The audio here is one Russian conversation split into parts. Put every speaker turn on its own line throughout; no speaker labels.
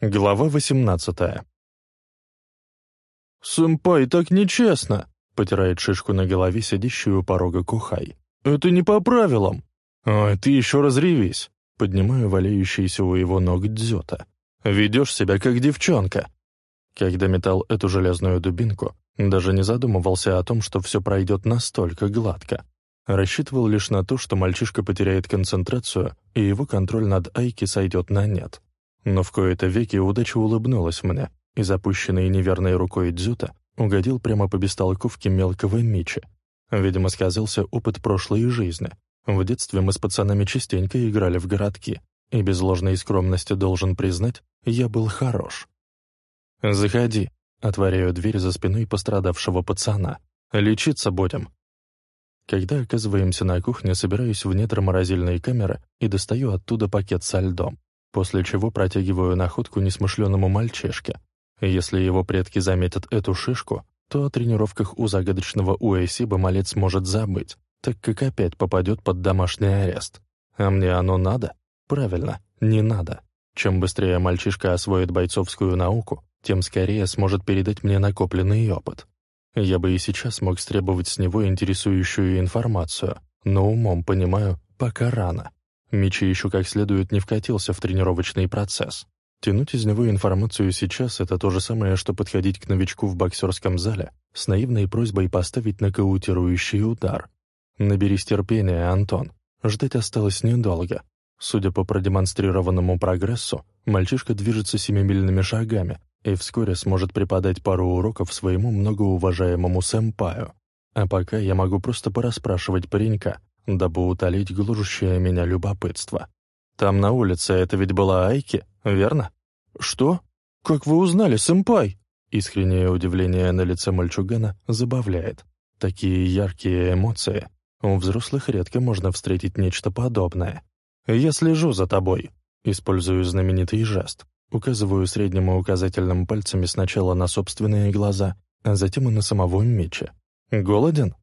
Глава 18 «Сэмпай, так нечестно!» — потирает шишку на голове сидящую у порога Кухай. «Это не по правилам!» «Ой, ты еще разревись!» — поднимаю валяющийся у его ног дзёта. «Ведешь себя как девчонка!» Когда метал эту железную дубинку, даже не задумывался о том, что все пройдет настолько гладко. Рассчитывал лишь на то, что мальчишка потеряет концентрацию, и его контроль над Айки сойдет на нет. Но в кои-то веки удача улыбнулась мне, и запущенный неверной рукой Дзюта угодил прямо по бестолковке мелкого Мичи. Видимо, сказался опыт прошлой жизни. В детстве мы с пацанами частенько играли в городки, и без ложной скромности должен признать, я был хорош. «Заходи», — отворяю дверь за спиной пострадавшего пацана. «Лечиться будем». Когда оказываемся на кухне, собираюсь в недра морозильной камеры и достаю оттуда пакет со льдом после чего протягиваю находку несмышленному мальчишке. Если его предки заметят эту шишку, то о тренировках у загадочного Уэсиба малец может забыть, так как опять попадет под домашний арест. А мне оно надо? Правильно, не надо. Чем быстрее мальчишка освоит бойцовскую науку, тем скорее сможет передать мне накопленный опыт. Я бы и сейчас мог стребовать с него интересующую информацию, но умом понимаю, пока рано. Мичи еще как следует не вкатился в тренировочный процесс. Тянуть из него информацию сейчас — это то же самое, что подходить к новичку в боксерском зале с наивной просьбой поставить нокаутирующий удар. Наберись терпения, Антон. Ждать осталось недолго. Судя по продемонстрированному прогрессу, мальчишка движется семимильными шагами и вскоре сможет преподать пару уроков своему многоуважаемому сэмпаю. А пока я могу просто порасспрашивать паренька, дабы утолить гложущее меня любопытство. «Там на улице это ведь была Айки, верно?» «Что? Как вы узнали, сэмпай?» Искреннее удивление на лице мальчугана забавляет. Такие яркие эмоции. У взрослых редко можно встретить нечто подобное. «Я слежу за тобой», использую знаменитый жест. Указываю средним и указательным пальцами сначала на собственные глаза, а затем и на самого Мича. «Голоден?»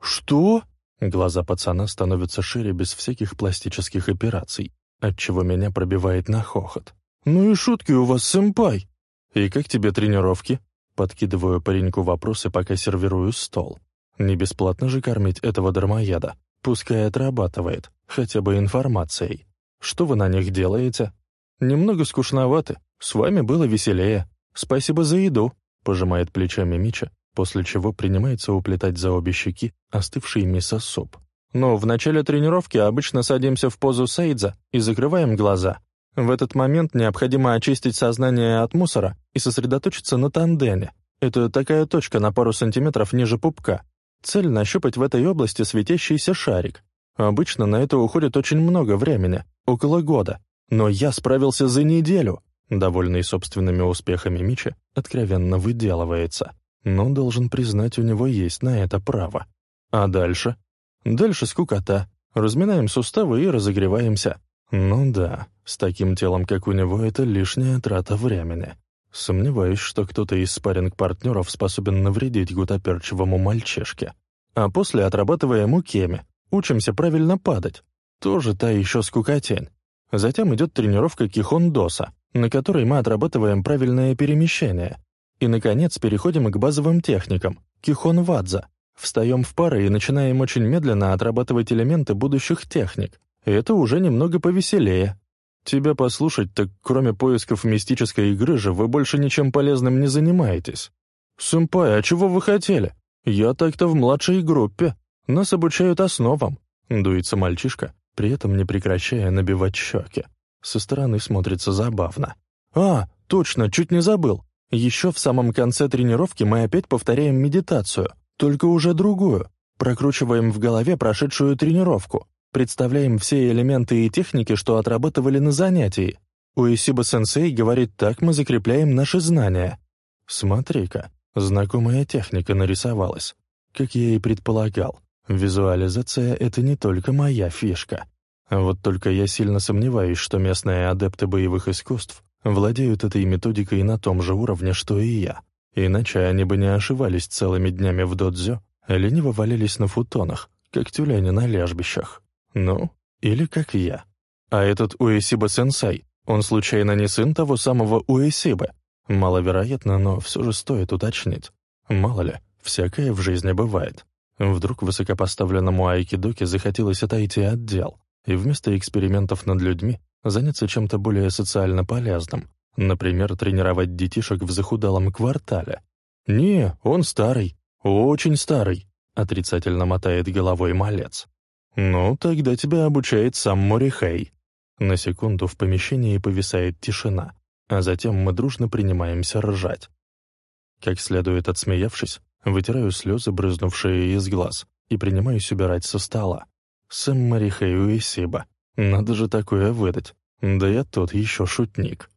«Что?» Глаза пацана становятся шире без всяких пластических операций, отчего меня пробивает на хохот. «Ну и шутки у вас, сэмпай!» «И как тебе тренировки?» Подкидываю пареньку вопросы, пока сервирую стол. Не бесплатно же кормить этого дармоеда. Пускай отрабатывает, хотя бы информацией. Что вы на них делаете? Немного скучноваты. С вами было веселее. Спасибо за еду, пожимает плечами Мича, после чего принимается уплетать за обе щеки остывший мисо-суп. Но в начале тренировки обычно садимся в позу сейдза и закрываем глаза. В этот момент необходимо очистить сознание от мусора и сосредоточиться на тандене. Это такая точка на пару сантиметров ниже пупка. Цель — нащупать в этой области светящийся шарик. Обычно на это уходит очень много времени, около года. Но я справился за неделю. Довольный собственными успехами Мича откровенно выделывается но, должен признать, у него есть на это право. А дальше? Дальше скукота. Разминаем суставы и разогреваемся. Ну да, с таким телом, как у него, это лишняя трата времени. Сомневаюсь, что кто-то из спарринг-партнеров способен навредить гутоперчивому мальчишке. А после отрабатываем у Кеми. Учимся правильно падать. Тоже та еще скукотень. Затем идет тренировка кихондоса, на которой мы отрабатываем правильное перемещение, и, наконец, переходим к базовым техникам — кихон-вадза. Встаем в пары и начинаем очень медленно отрабатывать элементы будущих техник. Это уже немного повеселее. Тебя послушать, так кроме поисков мистической игры же вы больше ничем полезным не занимаетесь. «Сэмпай, а чего вы хотели? Я так-то в младшей группе. Нас обучают основам», — дуется мальчишка, при этом не прекращая набивать щеки. Со стороны смотрится забавно. «А, точно, чуть не забыл. Еще в самом конце тренировки мы опять повторяем медитацию, только уже другую. Прокручиваем в голове прошедшую тренировку, представляем все элементы и техники, что отрабатывали на занятии. Уэсиба-сенсей говорит, так мы закрепляем наши знания. Смотри-ка, знакомая техника нарисовалась. Как я и предполагал, визуализация — это не только моя фишка. Вот только я сильно сомневаюсь, что местные адепты боевых искусств владеют этой методикой на том же уровне, что и я. Иначе они бы не ошивались целыми днями в додзё, а лениво валялись на футонах, как тюлени на ляжбищах. Ну, или как я. А этот Уэсиба-сенсей Он случайно не сын того самого Уэсибы? Маловероятно, но все же стоит уточнить. Мало ли, всякое в жизни бывает. Вдруг высокопоставленному айкидоке захотелось отойти от дел, и вместо экспериментов над людьми заняться чем-то более социально полезным, например, тренировать детишек в захудалом квартале. «Не, он старый, очень старый», — отрицательно мотает головой малец. «Ну, тогда тебя обучает сам Морихей». На секунду в помещении повисает тишина, а затем мы дружно принимаемся ржать. Как следует отсмеявшись, вытираю слезы, брызнувшие из глаз, и принимаюсь убирать со стола. Сэм Марихей Уэсиба. Надо же такое выдать. Да я тот еще шутник.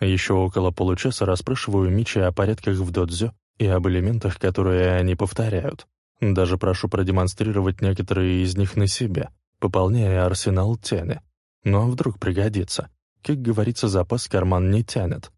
Еще около получаса расспрашиваю Мичи о порядках в додзё и об элементах, которые они повторяют. Даже прошу продемонстрировать некоторые из них на себе, пополняя арсенал тени. А вдруг пригодится? Как говорится, запас карман не тянет.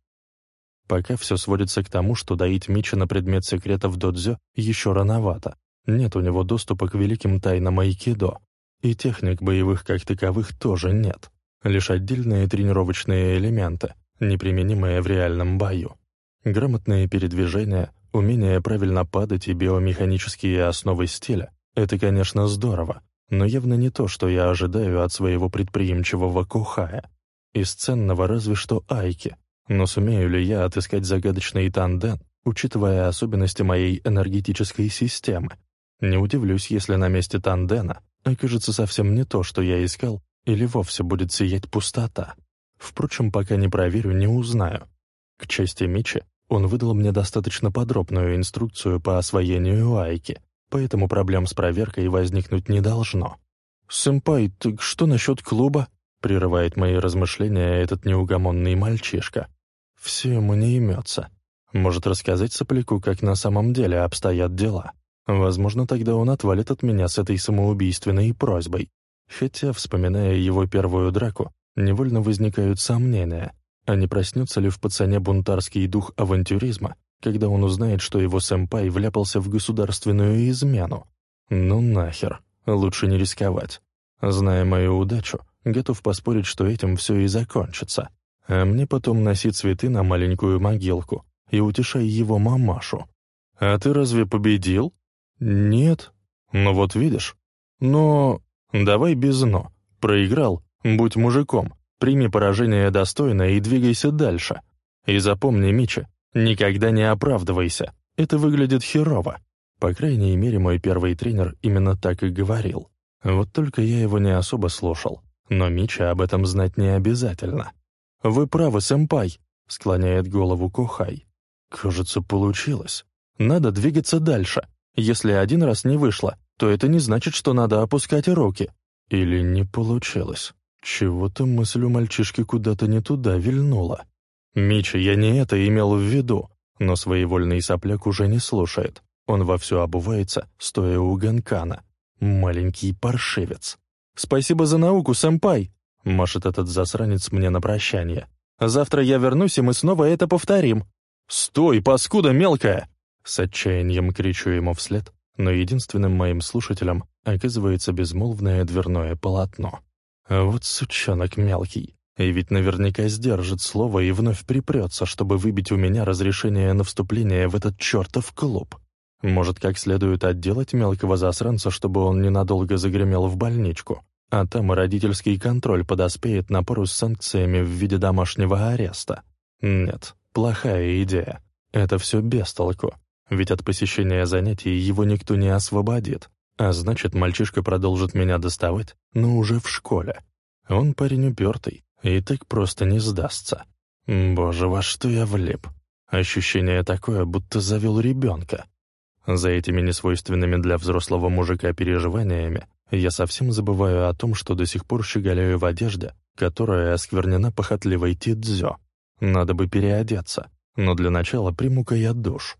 Пока все сводится к тому, что доить Мичи на предмет секретов додзё еще рановато. Нет у него доступа к великим тайнам айкидо. И техник боевых как таковых тоже нет. Лишь отдельные тренировочные элементы, неприменимые в реальном бою. Грамотные передвижения, умение правильно падать и биомеханические основы стиля — это, конечно, здорово, но явно не то, что я ожидаю от своего предприимчивого Кухая. Из ценного разве что Айки, но сумею ли я отыскать загадочный танден, учитывая особенности моей энергетической системы, не удивлюсь, если на месте тандена окажется совсем не то, что я искал, или вовсе будет сиять пустота. Впрочем, пока не проверю, не узнаю. К чести Мичи, он выдал мне достаточно подробную инструкцию по освоению айки, поэтому проблем с проверкой возникнуть не должно. «Сэмпай, так что насчет клуба?» — прерывает мои размышления этот неугомонный мальчишка. «Все ему не имется. Может рассказать сопляку, как на самом деле обстоят дела?» Возможно, тогда он отвалит от меня с этой самоубийственной просьбой. Хотя, вспоминая его первую драку, невольно возникают сомнения, а не проснется ли в пацане бунтарский дух авантюризма, когда он узнает, что его сэмпай вляпался в государственную измену. Ну нахер, лучше не рисковать. Зная мою удачу, готов поспорить, что этим все и закончится. А мне потом носи цветы на маленькую могилку и утешай его мамашу. «А ты разве победил?» «Нет». «Ну вот видишь. Но... Давай без «но». Проиграл. Будь мужиком. Прими поражение достойно и двигайся дальше. И запомни, Мича, никогда не оправдывайся. Это выглядит херово. По крайней мере, мой первый тренер именно так и говорил. Вот только я его не особо слушал. Но Мича об этом знать не обязательно. «Вы правы, сэмпай», — склоняет голову Кохай. «Кажется, получилось. Надо двигаться дальше. Если один раз не вышло, то это не значит, что надо опускать руки. Или не получилось. Чего-то мысль у мальчишки куда-то не туда вильнула. «Мичи, я не это имел в виду», но своевольный сопляк уже не слушает. Он вовсю обувается, стоя у Ганкана. Маленький паршивец. «Спасибо за науку, сэмпай!» — машет этот засранец мне на прощание. «Завтра я вернусь, и мы снова это повторим». «Стой, паскуда мелкая!» С отчаянием кричу ему вслед, но единственным моим слушателем оказывается безмолвное дверное полотно. Вот сучонок мелкий. И ведь наверняка сдержит слово и вновь припрется, чтобы выбить у меня разрешение на вступление в этот чертов клуб. Может, как следует отделать мелкого засранца, чтобы он ненадолго загремел в больничку, а там и родительский контроль подоспеет на пару с санкциями в виде домашнего ареста. Нет, плохая идея. Это все без толку ведь от посещения занятий его никто не освободит, а значит, мальчишка продолжит меня доставать, но уже в школе. Он парень упертый и так просто не сдастся. Боже, во что я влип. Ощущение такое, будто завел ребенка. За этими несвойственными для взрослого мужика переживаниями я совсем забываю о том, что до сих пор щеголяю в одежде, которая осквернена похотливой тидзё. Надо бы переодеться, но для начала приму-ка я душ.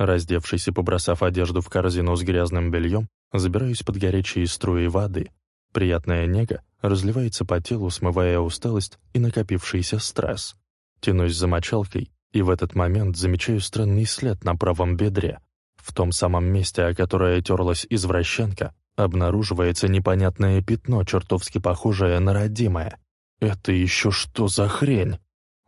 Раздевшись и побросав одежду в корзину с грязным бельем, забираюсь под горячие струи воды. Приятная нега разливается по телу, смывая усталость и накопившийся стресс. Тянусь за мочалкой, и в этот момент замечаю странный след на правом бедре. В том самом месте, о которое терлась извращенка, обнаруживается непонятное пятно, чертовски похожее на родимое. Это еще что за хрень?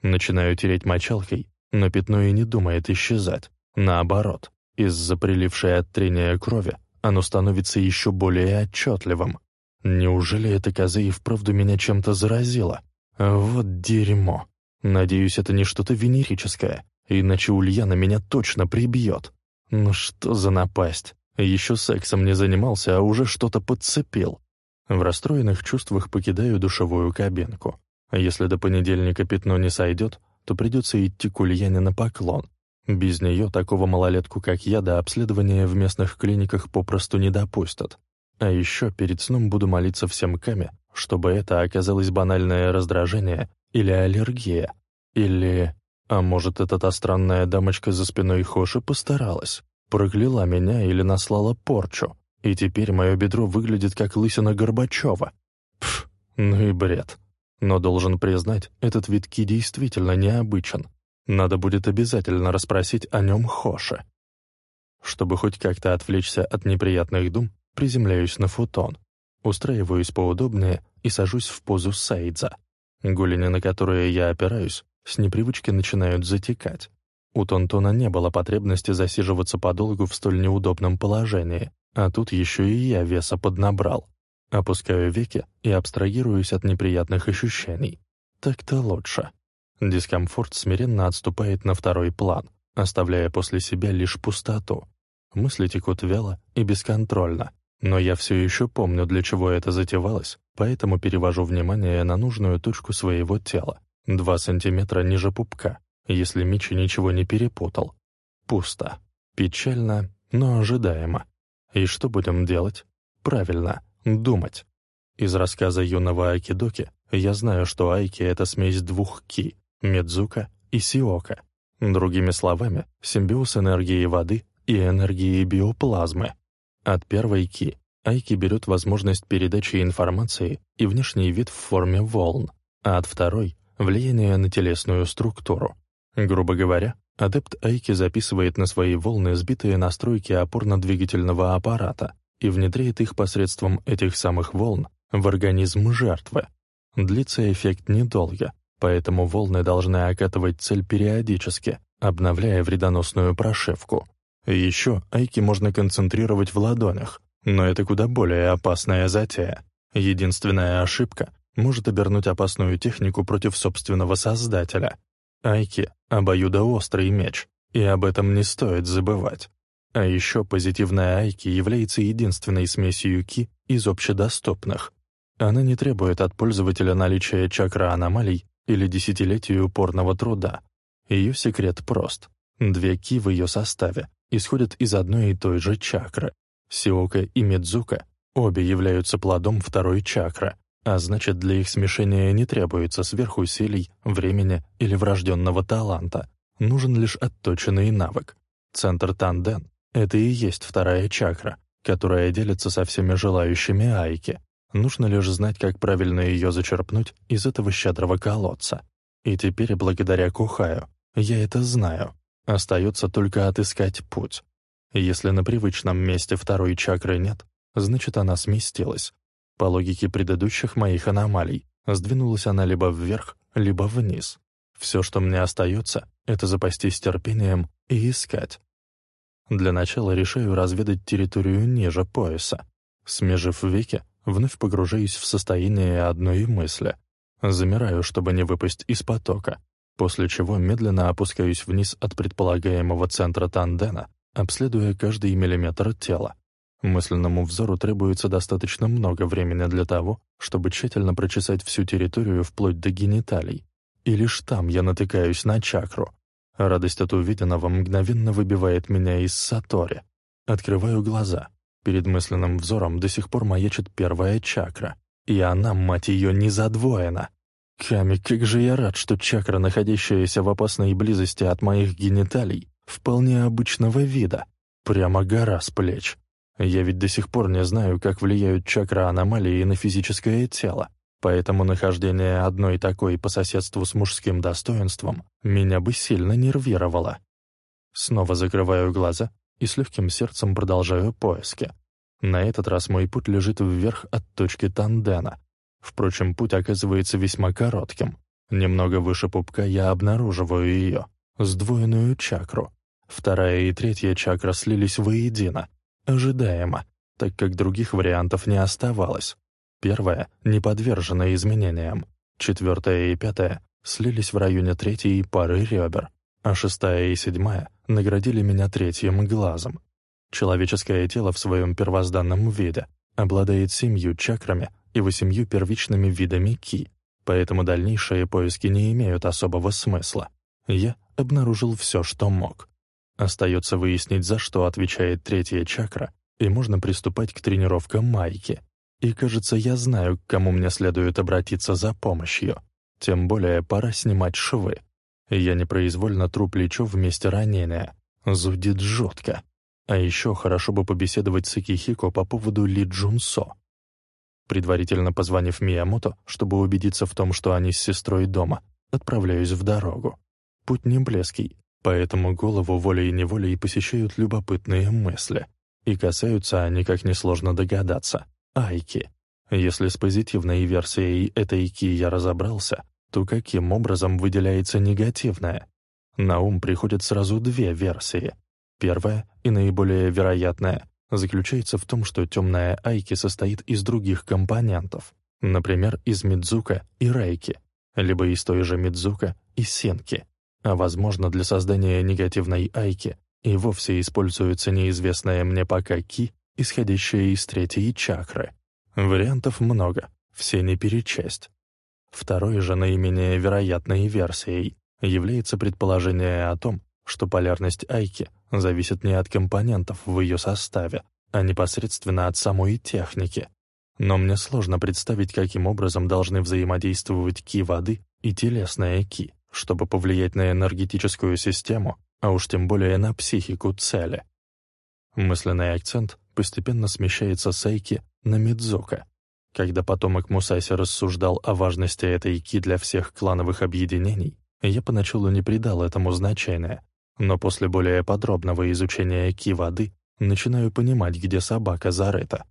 Начинаю тереть мочалкой, но пятно и не думает исчезать. Наоборот, из-за прилившей от трения крови оно становится еще более отчетливым. Неужели эта коза и вправду меня чем-то заразила? Вот дерьмо. Надеюсь, это не что-то венерическое, иначе Ульяна меня точно прибьет. Ну что за напасть? Еще сексом не занимался, а уже что-то подцепил. В расстроенных чувствах покидаю душевую кабинку. Если до понедельника пятно не сойдет, то придется идти к Ульяне на поклон. Без нее такого малолетку, как я, до обследования в местных клиниках попросту не допустят. А еще перед сном буду молиться всем Каме, чтобы это оказалось банальное раздражение или аллергия, или... А может, эта та странная дамочка за спиной Хоши постаралась, прокляла меня или наслала порчу, и теперь мое бедро выглядит как лысина Горбачева. Пф, ну и бред. Но должен признать, этот вид ки действительно необычен. Надо будет обязательно расспросить о нем Хоше. Чтобы хоть как-то отвлечься от неприятных дум, приземляюсь на футон, устраиваюсь поудобнее и сажусь в позу сейдза. Голени, на которые я опираюсь, с непривычки начинают затекать. У Тонтона не было потребности засиживаться подолгу в столь неудобном положении, а тут еще и я веса поднабрал. Опускаю веки и абстрагируюсь от неприятных ощущений. Так-то лучше. Дискомфорт смиренно отступает на второй план, оставляя после себя лишь пустоту. Мысли текут вяло и бесконтрольно, но я все еще помню, для чего это затевалось, поэтому перевожу внимание на нужную точку своего тела. Два сантиметра ниже пупка, если Мичи ничего не перепутал. Пусто. Печально, но ожидаемо. И что будем делать? Правильно, думать. Из рассказа юного Айкидоки я знаю, что Айки — это смесь двух ки — Медзука и Сиока. Другими словами, симбиоз энергии воды и энергии биоплазмы. От первой ки Айки берет возможность передачи информации и внешний вид в форме волн, а от второй — влияние на телесную структуру. Грубо говоря, Адепт Айки записывает на свои волны сбитые настройки опорно-двигательного аппарата и внедряет их посредством этих самых волн в организм жертвы. Длится эффект недолго, поэтому волны должны окатывать цель периодически, обновляя вредоносную прошивку. Еще Айки можно концентрировать в ладонях, но это куда более опасная затея. Единственная ошибка может обернуть опасную технику против собственного создателя. Айки — обоюдоострый меч, и об этом не стоит забывать. А еще позитивная Айки является единственной смесью Ки из общедоступных. Она не требует от пользователя наличия чакра аномалий или десятилетий упорного труда. Ее секрет прост. Две Ки в ее составе исходят из одной и той же чакры. Сиока и Медзука обе являются плодом второй чакры, а значит, для их смешения не требуется сверхусилий, времени или врожденного таланта. Нужен лишь отточенный навык. Центр Танден — это и есть вторая чакра, которая делится со всеми желающими айки. Нужно лишь знать, как правильно ее зачерпнуть из этого щедрого колодца. И теперь, благодаря Кухаю, я это знаю. Остается только отыскать путь. Если на привычном месте второй чакры нет, значит, она сместилась. По логике предыдущих моих аномалий, сдвинулась она либо вверх, либо вниз. Все, что мне остается, это запастись терпением и искать. Для начала решаю разведать территорию ниже пояса. Смежив веки, вновь погружаюсь в состояние одной мысли. Замираю, чтобы не выпасть из потока, после чего медленно опускаюсь вниз от предполагаемого центра тандена, обследуя каждый миллиметр тела. Мысленному взору требуется достаточно много времени для того, чтобы тщательно прочесать всю территорию вплоть до гениталий. И лишь там я натыкаюсь на чакру. Радость от увиденного мгновенно выбивает меня из сатори. Открываю глаза. Перед мысленным взором до сих пор маячит первая чакра. И она, мать ее, не задвоена. Ками, как же я рад, что чакра, находящаяся в опасной близости от моих гениталий, вполне обычного вида. Прямо гора с плеч. Я ведь до сих пор не знаю, как влияют чакры-аномалии на физическое тело, поэтому нахождение одной такой по соседству с мужским достоинством меня бы сильно нервировало. Снова закрываю глаза и с легким сердцем продолжаю поиски. На этот раз мой путь лежит вверх от точки Тандена. Впрочем, путь оказывается весьма коротким. Немного выше пупка я обнаруживаю ее, сдвоенную чакру. Вторая и третья чакра слились воедино. Ожидаемо, так как других вариантов не оставалось. Первая не подвержена изменениям. Четвертая и пятая слились в районе третьей пары ребер, а шестая и седьмая наградили меня третьим глазом. Человеческое тело в своем первозданном виде обладает семью чакрами и восемью первичными видами ки, поэтому дальнейшие поиски не имеют особого смысла. Я обнаружил все, что мог. Остается выяснить, за что отвечает третья чакра, и можно приступать к тренировкам майки. И, кажется, я знаю, к кому мне следует обратиться за помощью. Тем более пора снимать швы. Я непроизвольно тру плечо вместе ранения. Зудит жутко. А еще хорошо бы побеседовать с Икихико по поводу Ли Джунсо. Предварительно позвонив Миямото, чтобы убедиться в том, что они с сестрой дома, отправляюсь в дорогу. Путь не близкий, поэтому голову волей-неволей посещают любопытные мысли. И касаются они, как несложно догадаться, Айки. Если с позитивной версией этой Ки я разобрался, то каким образом выделяется негативная? На ум приходят сразу две версии. Первая и наиболее вероятная заключается в том, что темная Айки состоит из других компонентов, например, из Мидзука и Рейки, либо из той же Мидзука и Сенки. А возможно, для создания негативной Айки и вовсе используется неизвестная мне пока Ки, исходящая из третьей чакры. Вариантов много, все не перечесть. Второй же наименее вероятной версией является предположение о том, что полярность Айки зависит не от компонентов в ее составе, а непосредственно от самой техники. Но мне сложно представить, каким образом должны взаимодействовать ки воды и телесная ки, чтобы повлиять на энергетическую систему, а уж тем более на психику цели. Мысленный акцент постепенно смещается с Айки на Мидзука. Когда потомок Мусаси рассуждал о важности этой ки для всех клановых объединений, я поначалу не придал этому значения, но после более подробного изучения ки воды начинаю понимать, где собака зарыта.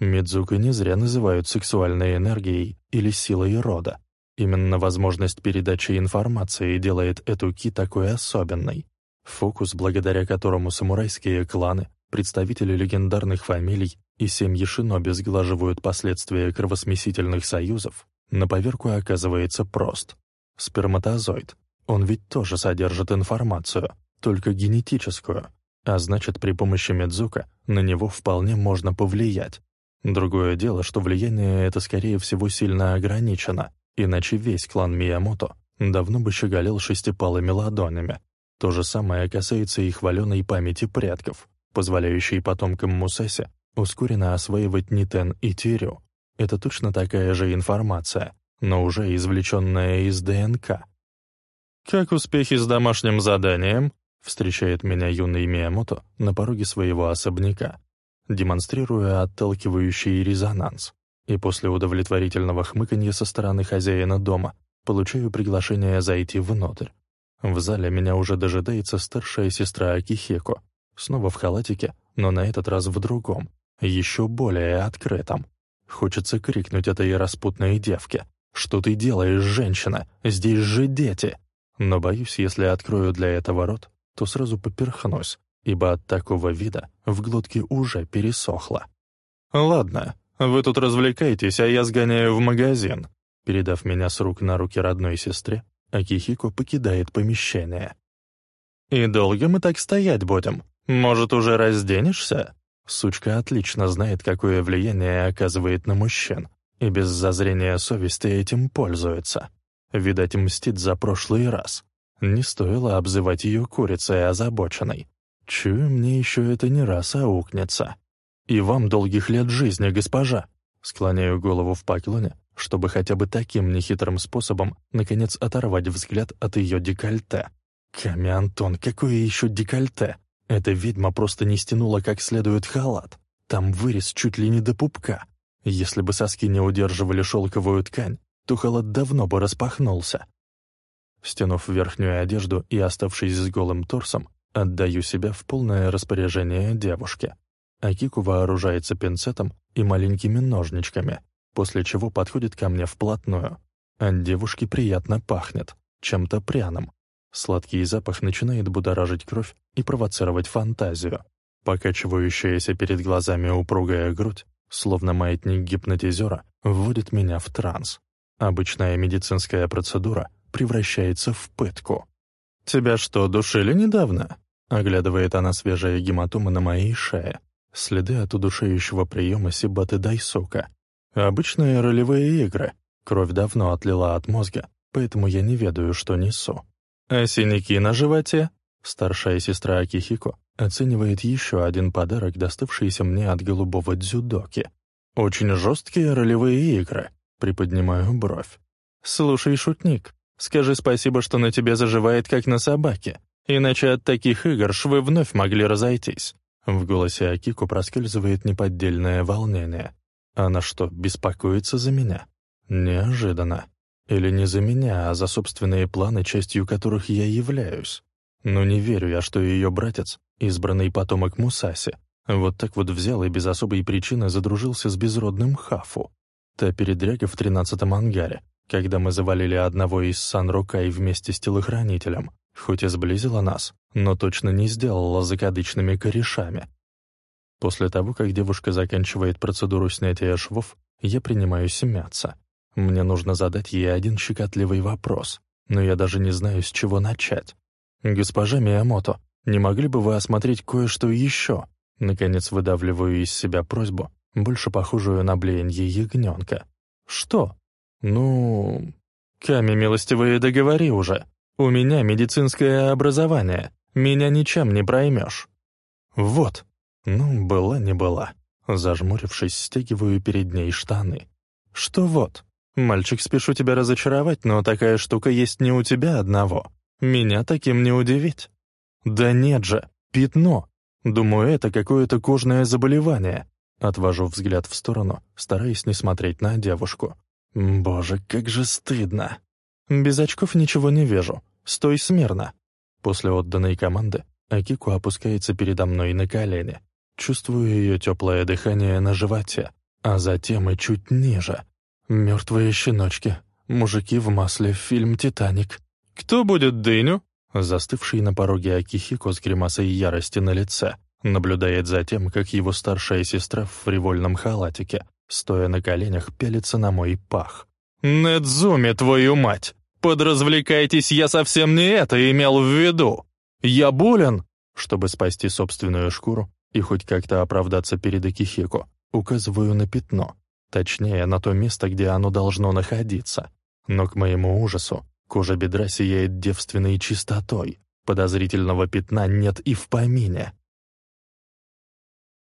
Мидзука не зря называют сексуальной энергией или силой рода. Именно возможность передачи информации делает эту ки такой особенной. Фокус, благодаря которому самурайские кланы, представители легендарных фамилий и семьи шиноби сглаживают последствия кровосмесительных союзов, на поверку оказывается прост. Сперматозоид. Он ведь тоже содержит информацию, только генетическую, а значит, при помощи Медзука на него вполне можно повлиять. Другое дело, что влияние это, скорее всего, сильно ограничено, иначе весь клан Миямото давно бы щеголел шестипалыми ладонями. То же самое касается и хваленой памяти предков, позволяющей потомкам Мусеси ускоренно осваивать Нитен и Тирю. Это точно такая же информация, но уже извлеченная из ДНК. «Как успехи с домашним заданием?» Встречает меня юный Миямото на пороге своего особняка, демонстрируя отталкивающий резонанс. И после удовлетворительного хмыканья со стороны хозяина дома получаю приглашение зайти внутрь. В зале меня уже дожидается старшая сестра Акихеко, снова в халатике, но на этот раз в другом, еще более открытом. Хочется крикнуть этой распутной девке. «Что ты делаешь, женщина? Здесь же дети!» Но боюсь, если открою для этого рот, то сразу поперхнусь, ибо от такого вида в глотке уже пересохло. «Ладно, вы тут развлекаетесь, а я сгоняю в магазин», передав меня с рук на руки родной сестре, Акихико покидает помещение. «И долго мы так стоять будем? Может, уже разденешься?» Сучка отлично знает, какое влияние оказывает на мужчин, и без зазрения совести этим пользуется. Видать, мстит за прошлый раз. Не стоило обзывать ее курицей озабоченной. Чую, мне еще это не раз аукнется. И вам долгих лет жизни, госпожа. Склоняю голову в поклоне, чтобы хотя бы таким нехитрым способом наконец оторвать взгляд от ее декольте. Ками Антон, какое еще декольте? Эта ведьма просто не стянула как следует халат. Там вырез чуть ли не до пупка. Если бы соски не удерживали шелковую ткань, то халат давно бы распахнулся. Стянув верхнюю одежду и оставшись с голым торсом, отдаю себя в полное распоряжение девушке. Акику вооружается пинцетом и маленькими ножничками, после чего подходит ко мне вплотную. От девушки приятно пахнет, чем-то пряным. Сладкий запах начинает будоражить кровь и провоцировать фантазию. Покачивающаяся перед глазами упругая грудь, словно маятник гипнотизера, вводит меня в транс. Обычная медицинская процедура превращается в пытку. «Тебя что, душили недавно?» Оглядывает она свежие гематомы на моей шее. Следы от удушающего приема Сибаты Дайсука. Обычные ролевые игры. Кровь давно отлила от мозга, поэтому я не ведаю, что несу. А синяки на животе? Старшая сестра Акихико оценивает еще один подарок, доставшийся мне от голубого дзюдоки. Очень жесткие ролевые игры. Приподнимаю бровь. «Слушай, шутник, скажи спасибо, что на тебе заживает, как на собаке. Иначе от таких игр швы вновь могли разойтись». В голосе Акико проскальзывает неподдельное волнение. Она что, беспокоится за меня? Неожиданно. Или не за меня, а за собственные планы, частью которых я являюсь. Но не верю я, что ее братец — избранный потомок Мусаси. Вот так вот взял и без особой причины задружился с безродным Хафу. Та передряга в тринадцатом ангаре, когда мы завалили одного из Сан-Рукай вместе с телохранителем, хоть и сблизила нас, но точно не сделала закадычными корешами. После того, как девушка заканчивает процедуру снятия швов, я принимаюсь мяться. Мне нужно задать ей один щекотливый вопрос, но я даже не знаю, с чего начать. «Госпожа Миямото, не могли бы вы осмотреть кое-что еще?» Наконец выдавливаю из себя просьбу, больше похожую на блеяние ягненка. «Что?» «Ну...» «Ками, милостивые, договори уже. У меня медицинское образование. Меня ничем не проймешь». «Вот». Ну, была не была. Зажмурившись, стягиваю перед ней штаны. «Что вот?» «Мальчик, спешу тебя разочаровать, но такая штука есть не у тебя одного. Меня таким не удивить». «Да нет же, пятно. Думаю, это какое-то кожное заболевание». Отвожу взгляд в сторону, стараясь не смотреть на девушку. «Боже, как же стыдно!» «Без очков ничего не вижу. Стой смирно!» После отданной команды Акику опускается передо мной на колени. Чувствую ее теплое дыхание на животе, а затем и чуть ниже. Мертвые щеночки, мужики в масле, фильм «Титаник». «Кто будет дыню?» Застывший на пороге Акихико с гримасой ярости на лице, наблюдает за тем, как его старшая сестра в фривольном халатике, стоя на коленях, пялится на мой пах. «Недзуми, твою мать! Подразвлекайтесь, я совсем не это имел в виду! Я болен!» Чтобы спасти собственную шкуру и хоть как-то оправдаться перед Акихико, указываю на пятно, Точнее, на то место, где оно должно находиться. Но к моему ужасу, кожа бедра сияет девственной чистотой. Подозрительного пятна нет и в помине.